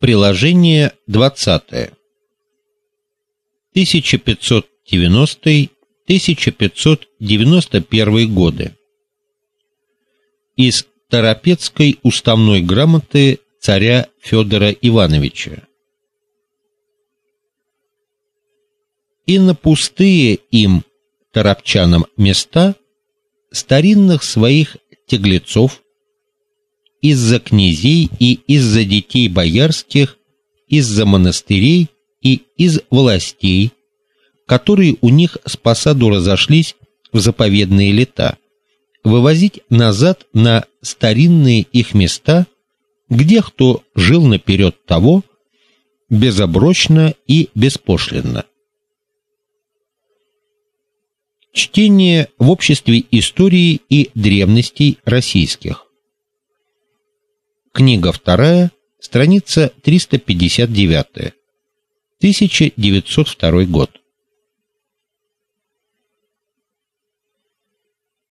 Приложение 20. 1590-1591 годы. Из Торопецкой уставной грамоты царя Федора Ивановича. И на пустые им торопчанам места старинных своих теглецов из-за князей и из-за детей боярских, из-за монастырей и из властей, которые у них с посаду разошлись в заповедные лета, вывозить назад на старинные их места, где кто жил наперед того, безоброчно и беспошлинно. Чтение в обществе истории и древностей российских. Книга вторая, страница 359. 1902 год.